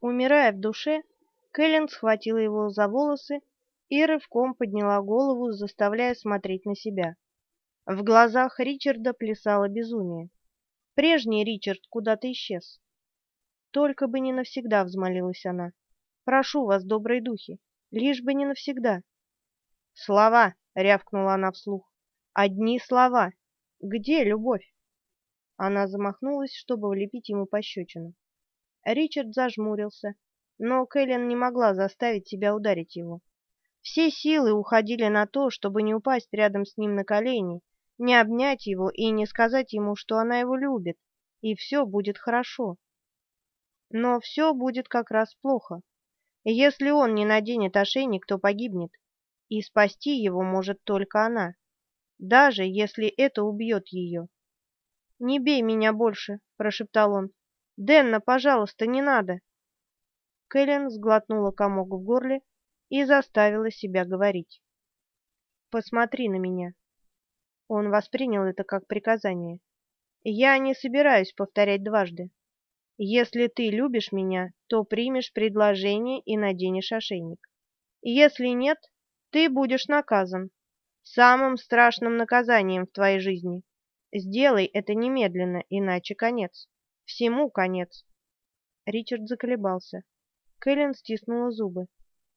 умирая в душе, Кэлен схватила его за волосы и рывком подняла голову, заставляя смотреть на себя. В глазах Ричарда плясало безумие. Прежний Ричард куда-то исчез. «Только бы не навсегда», — взмолилась она. «Прошу вас, добрые духи, лишь бы не навсегда». «Слова!» — рявкнула она вслух. «Одни слова! Где любовь?» Она замахнулась, чтобы влепить ему пощечину. Ричард зажмурился, но Кэлен не могла заставить себя ударить его. Все силы уходили на то, чтобы не упасть рядом с ним на колени, не обнять его и не сказать ему, что она его любит, и все будет хорошо. Но все будет как раз плохо. Если он не наденет ошейник, то погибнет, и спасти его может только она, даже если это убьет ее. «Не бей меня больше», — прошептал он. «Денна, пожалуйста, не надо». Кэлен сглотнула комок в горле и заставила себя говорить. «Посмотри на меня». Он воспринял это как приказание. «Я не собираюсь повторять дважды. Если ты любишь меня, то примешь предложение и наденешь ошейник. Если нет, ты будешь наказан. Самым страшным наказанием в твоей жизни. Сделай это немедленно, иначе конец. Всему конец. Ричард заколебался. Кэлен стиснула зубы.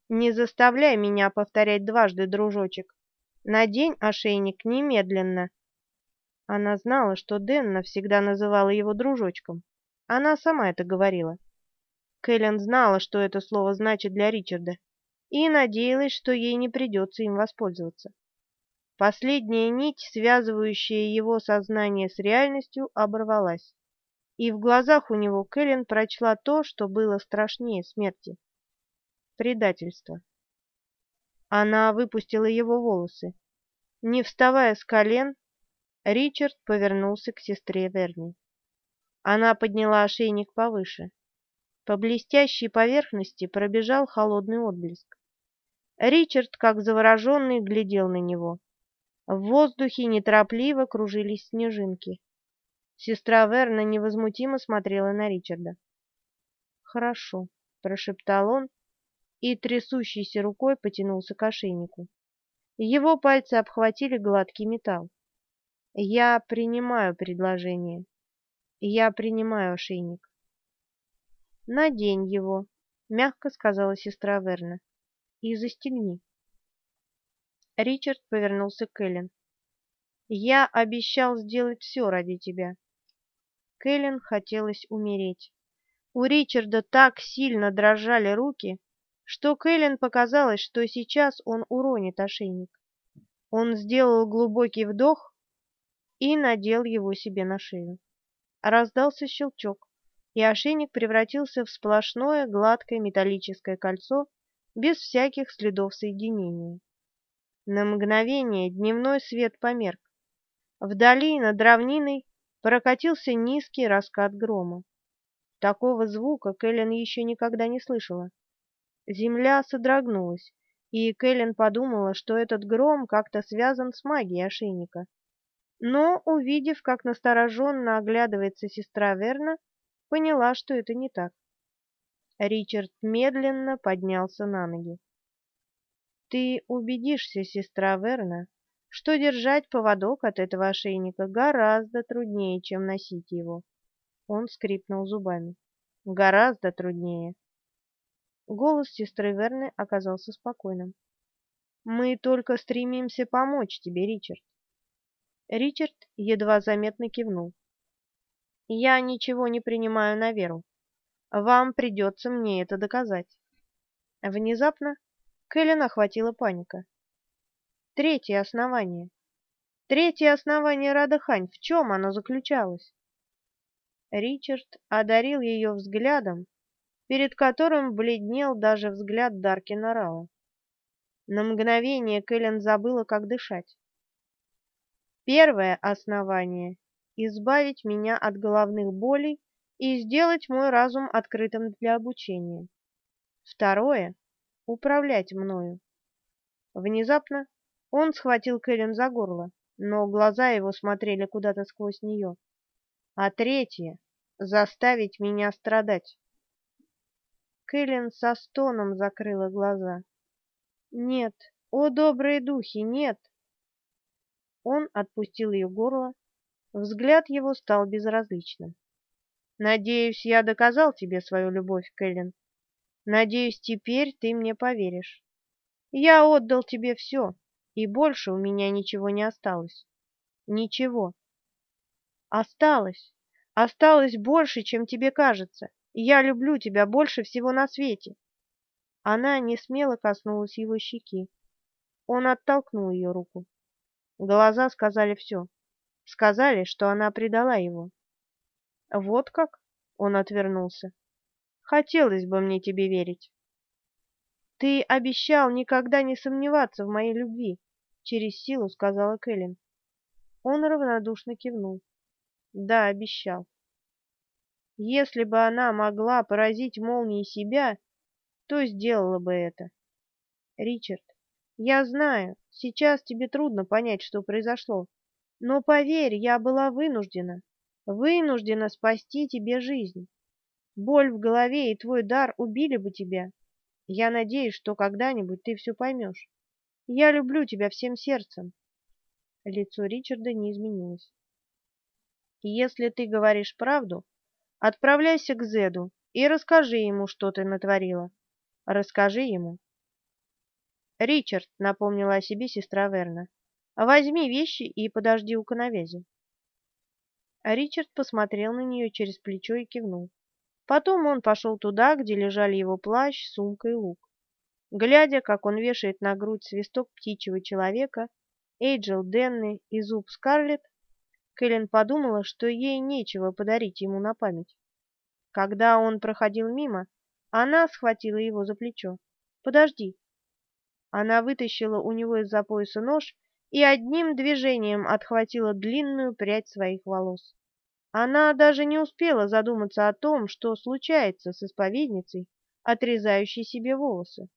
«Не заставляй меня повторять дважды, дружочек. Надень ошейник немедленно». Она знала, что Дэн навсегда называла его дружочком. Она сама это говорила. Кэлен знала, что это слово значит для Ричарда, и надеялась, что ей не придется им воспользоваться. Последняя нить, связывающая его сознание с реальностью, оборвалась и в глазах у него Кэлен прочла то, что было страшнее смерти. Предательство. Она выпустила его волосы. Не вставая с колен, Ричард повернулся к сестре Верни. Она подняла ошейник повыше. По блестящей поверхности пробежал холодный отблеск. Ричард, как завороженный, глядел на него. В воздухе неторопливо кружились снежинки. Сестра Верна невозмутимо смотрела на Ричарда. «Хорошо», — прошептал он и трясущейся рукой потянулся к ошейнику. Его пальцы обхватили гладкий металл. «Я принимаю предложение. Я принимаю ошейник». «Надень его», — мягко сказала сестра Верна, — «и застегни». Ричард повернулся к Эллен. «Я обещал сделать все ради тебя. Кэлен хотелось умереть. У Ричарда так сильно дрожали руки, что Кэлен показалось, что сейчас он уронит ошейник. Он сделал глубокий вдох и надел его себе на шею. Раздался щелчок, и ошейник превратился в сплошное гладкое металлическое кольцо без всяких следов соединения. На мгновение дневной свет померк. Вдали, над равниной, прокатился низкий раскат грома. Такого звука Кэлен еще никогда не слышала. Земля содрогнулась, и Кэлен подумала, что этот гром как-то связан с магией ошейника. Но, увидев, как настороженно оглядывается сестра Верна, поняла, что это не так. Ричард медленно поднялся на ноги. «Ты убедишься, сестра Верна, что держать поводок от этого ошейника гораздо труднее, чем носить его. Он скрипнул зубами. Гораздо труднее. Голос сестры Верны оказался спокойным. «Мы только стремимся помочь тебе, Ричард». Ричард едва заметно кивнул. «Я ничего не принимаю на веру. Вам придется мне это доказать». Внезапно Кэлен охватила паника. Третье основание. Третье основание Радахань, в чем оно заключалось? Ричард одарил ее взглядом, перед которым бледнел даже взгляд Даркина Рала. На мгновение Кэлен забыла, как дышать. Первое основание — избавить меня от головных болей и сделать мой разум открытым для обучения. Второе — управлять мною. Внезапно он схватил Кэлен за горло, но глаза его смотрели куда-то сквозь нее. А третье — заставить меня страдать. Кэлен со стоном закрыла глаза. «Нет, о добрые духи, нет!» Он отпустил ее горло, взгляд его стал безразличным. «Надеюсь, я доказал тебе свою любовь, Кэлен. Надеюсь, теперь ты мне поверишь. Я отдал тебе все, и больше у меня ничего не осталось. Ничего. Осталось. Осталось больше, чем тебе кажется. Я люблю тебя больше всего на свете. Она не смело коснулась его щеки. Он оттолкнул ее руку. Глаза сказали все. Сказали, что она предала его. Вот как? Он отвернулся. Хотелось бы мне тебе верить. Ты обещал никогда не сомневаться в моей любви, через силу сказала Кэлен. Он равнодушно кивнул. Да, обещал. Если бы она могла поразить молнией себя, то сделала бы это. Ричард, я знаю, сейчас тебе трудно понять, что произошло, но поверь, я была вынуждена, вынуждена спасти тебе жизнь. Боль в голове и твой дар убили бы тебя. Я надеюсь, что когда-нибудь ты все поймешь. Я люблю тебя всем сердцем. Лицо Ричарда не изменилось. Если ты говоришь правду, отправляйся к Зеду и расскажи ему, что ты натворила. Расскажи ему. Ричард, напомнила о себе сестра Верна, возьми вещи и подожди у коновязи. Ричард посмотрел на нее через плечо и кивнул. Потом он пошел туда, где лежали его плащ, сумка и лук. Глядя, как он вешает на грудь свисток птичьего человека, Эйджел Денны и зуб Скарлетт, Кэлен подумала, что ей нечего подарить ему на память. Когда он проходил мимо, она схватила его за плечо. «Подожди!» Она вытащила у него из-за пояса нож и одним движением отхватила длинную прядь своих волос. Она даже не успела задуматься о том, что случается с исповедницей, отрезающей себе волосы.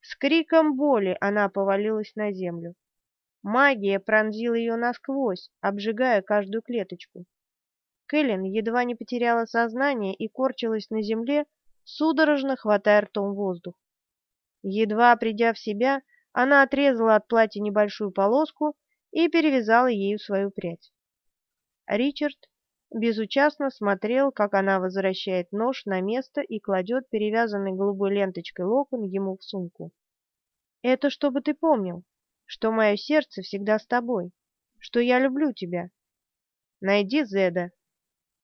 С криком боли она повалилась на землю. Магия пронзила ее насквозь, обжигая каждую клеточку. Кэлен едва не потеряла сознание и корчилась на земле, судорожно хватая ртом воздух. Едва придя в себя, она отрезала от платья небольшую полоску и перевязала ею свою прядь. Ричард безучастно смотрел, как она возвращает нож на место и кладет перевязанный голубой ленточкой локон ему в сумку. «Это чтобы ты помнил, что мое сердце всегда с тобой, что я люблю тебя. Найди Зеда».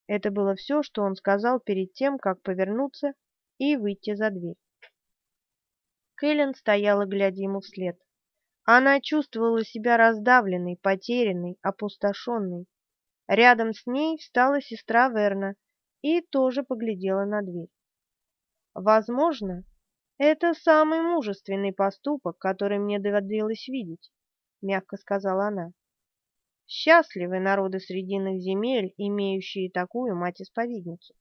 Это было все, что он сказал перед тем, как повернуться и выйти за дверь. Кэлен стояла, глядя ему вслед. Она чувствовала себя раздавленной, потерянной, опустошенной. Рядом с ней встала сестра Верна и тоже поглядела на дверь. Возможно, это самый мужественный поступок, который мне доводилось видеть, мягко сказала она. Счастливы народы срединных земель, имеющие такую мать-исповедницу.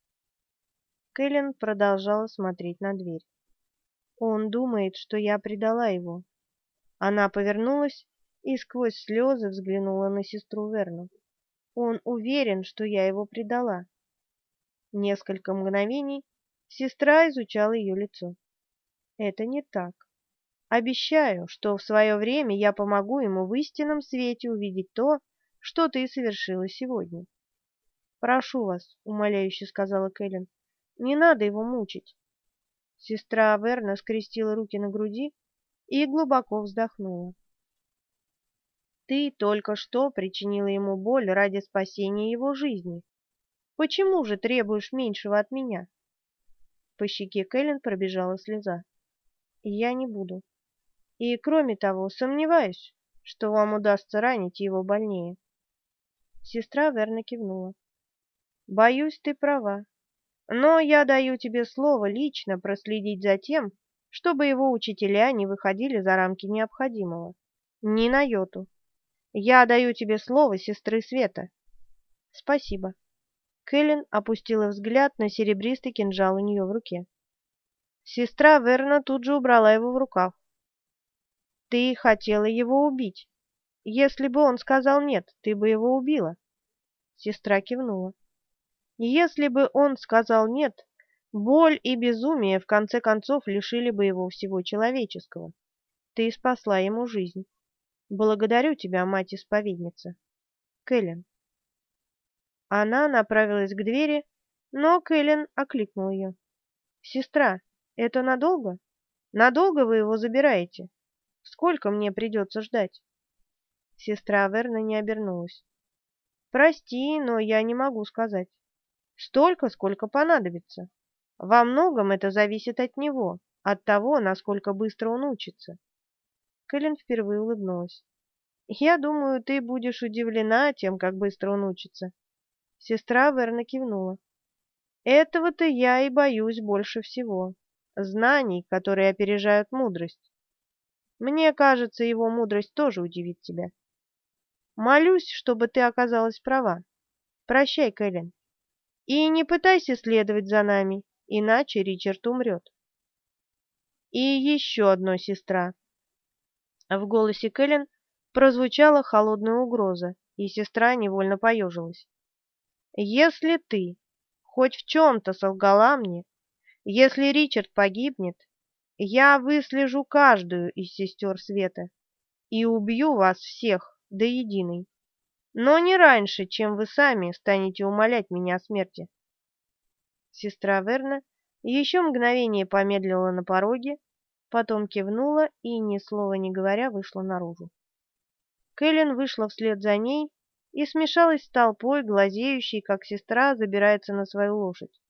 Кэлен продолжала смотреть на дверь. Он думает, что я предала его. Она повернулась и сквозь слезы взглянула на сестру Верну. Он уверен, что я его предала. Несколько мгновений сестра изучала ее лицо. Это не так. Обещаю, что в свое время я помогу ему в истинном свете увидеть то, что ты совершила сегодня. Прошу вас, умоляюще сказала Кэлен, не надо его мучить. Сестра Верна скрестила руки на груди и глубоко вздохнула. Ты только что причинила ему боль ради спасения его жизни. Почему же требуешь меньшего от меня? По щеке Кэлен пробежала слеза. Я не буду. И, кроме того, сомневаюсь, что вам удастся ранить его больнее. Сестра верно кивнула. Боюсь, ты права. Но я даю тебе слово лично проследить за тем, чтобы его учителя не выходили за рамки необходимого. Ни на йоту. Я даю тебе слово сестры Света. Спасибо. Кэлен опустила взгляд на серебристый кинжал у нее в руке. Сестра Верна тут же убрала его в рукав. Ты хотела его убить. Если бы он сказал нет, ты бы его убила. Сестра кивнула. Если бы он сказал нет, Боль и безумие в конце концов лишили бы его всего человеческого. Ты спасла ему жизнь. Благодарю тебя, мать-исповедница. Кэлен. Она направилась к двери, но Кэлен окликнул ее. «Сестра, это надолго? Надолго вы его забираете? Сколько мне придется ждать?» Сестра Верна не обернулась. «Прости, но я не могу сказать. Столько, сколько понадобится. Во многом это зависит от него, от того, насколько быстро он учится. Кэлен впервые улыбнулась. «Я думаю, ты будешь удивлена тем, как быстро он учится». Сестра Верна кивнула. «Этого-то я и боюсь больше всего. Знаний, которые опережают мудрость. Мне кажется, его мудрость тоже удивит тебя. Молюсь, чтобы ты оказалась права. Прощай, Кэлен. И не пытайся следовать за нами, иначе Ричард умрет. И еще одно, сестра. В голосе Кэлен прозвучала холодная угроза, и сестра невольно поежилась. «Если ты хоть в чем-то солгала мне, если Ричард погибнет, я выслежу каждую из сестер Света и убью вас всех до единой, но не раньше, чем вы сами станете умолять меня о смерти». Сестра Верна еще мгновение помедлила на пороге, потом кивнула и, ни слова не говоря, вышла наружу. Кэлен вышла вслед за ней и смешалась с толпой, глазеющей, как сестра забирается на свою лошадь.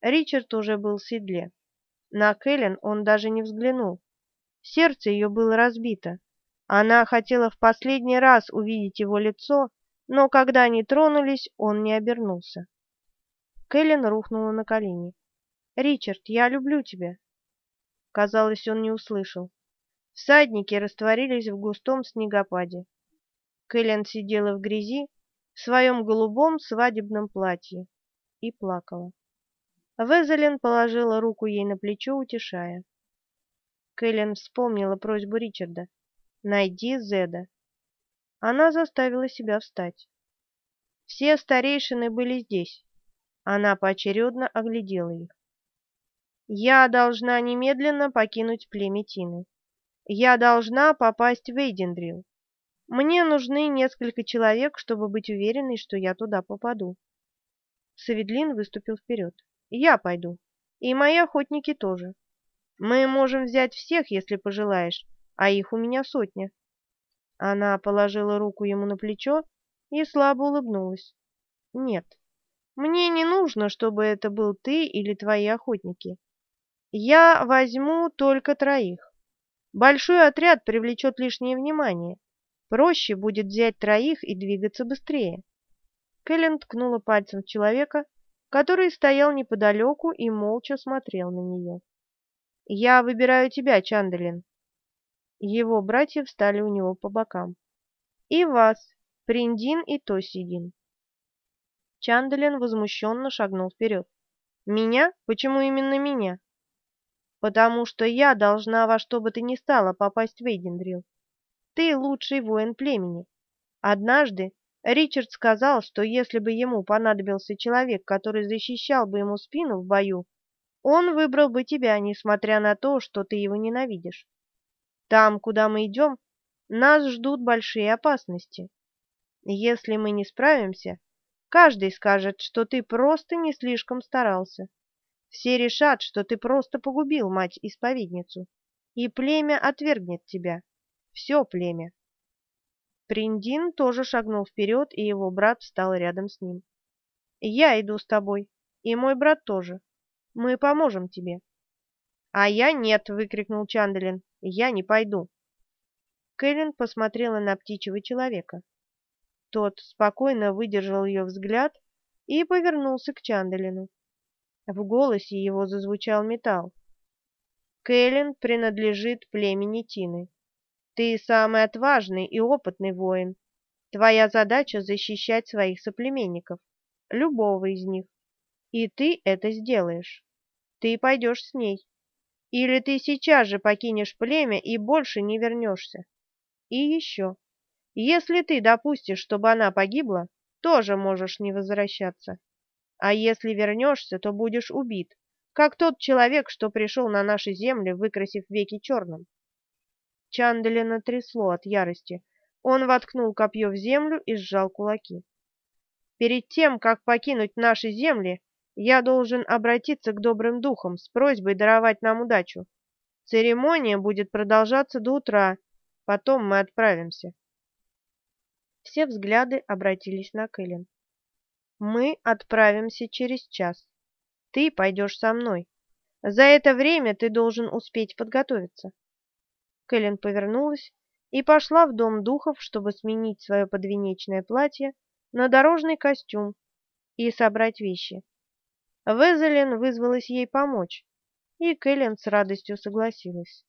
Ричард уже был в седле. На Кэлен он даже не взглянул. Сердце ее было разбито. Она хотела в последний раз увидеть его лицо, но когда они тронулись, он не обернулся. Кэлен рухнула на колени. «Ричард, я люблю тебя. Казалось, он не услышал. Всадники растворились в густом снегопаде. Кэлен сидела в грязи в своем голубом свадебном платье и плакала. Везелин положила руку ей на плечо, утешая. Кэлен вспомнила просьбу Ричарда «Найди Зеда». Она заставила себя встать. Все старейшины были здесь. Она поочередно оглядела их. Я должна немедленно покинуть племя Тины. Я должна попасть в Эйдендрил. Мне нужны несколько человек, чтобы быть уверенной, что я туда попаду. Саведлин выступил вперед. Я пойду. И мои охотники тоже. Мы можем взять всех, если пожелаешь, а их у меня сотня. Она положила руку ему на плечо и слабо улыбнулась. Нет, мне не нужно, чтобы это был ты или твои охотники. Я возьму только троих. Большой отряд привлечет лишнее внимание. Проще будет взять троих и двигаться быстрее. Кэлен ткнула пальцем в человека, который стоял неподалеку и молча смотрел на нее. «Я выбираю тебя, Чандалин». Его братья встали у него по бокам. «И вас, Приндин и Тосидин». Чандалин возмущенно шагнул вперед. «Меня? Почему именно меня?» Потому что я должна во что бы то ни стало попасть в Эйдендрил. Ты лучший воин племени. Однажды Ричард сказал, что если бы ему понадобился человек, который защищал бы ему спину в бою, он выбрал бы тебя, несмотря на то, что ты его ненавидишь. Там, куда мы идем, нас ждут большие опасности. Если мы не справимся, каждый скажет, что ты просто не слишком старался. Все решат, что ты просто погубил мать-исповедницу, и племя отвергнет тебя. Все племя. Приндин тоже шагнул вперед, и его брат встал рядом с ним. «Я иду с тобой, и мой брат тоже. Мы поможем тебе». «А я нет!» — выкрикнул Чанделин. «Я не пойду». Кэлен посмотрела на птичьего человека. Тот спокойно выдержал ее взгляд и повернулся к Чанделину. В голосе его зазвучал металл. Кэлен принадлежит племени Тины. Ты самый отважный и опытный воин. Твоя задача защищать своих соплеменников, любого из них. И ты это сделаешь. Ты пойдешь с ней. Или ты сейчас же покинешь племя и больше не вернешься. И еще. Если ты допустишь, чтобы она погибла, тоже можешь не возвращаться. А если вернешься, то будешь убит, как тот человек, что пришел на наши земли, выкрасив веки черным. Чанделина трясло от ярости. Он воткнул копье в землю и сжал кулаки. «Перед тем, как покинуть наши земли, я должен обратиться к добрым духам с просьбой даровать нам удачу. Церемония будет продолжаться до утра, потом мы отправимся». Все взгляды обратились на Кэлен. «Мы отправимся через час. Ты пойдешь со мной. За это время ты должен успеть подготовиться». Кэлен повернулась и пошла в дом духов, чтобы сменить свое подвенечное платье на дорожный костюм и собрать вещи. Везелин вызвалась ей помочь, и Кэлен с радостью согласилась.